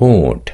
hoard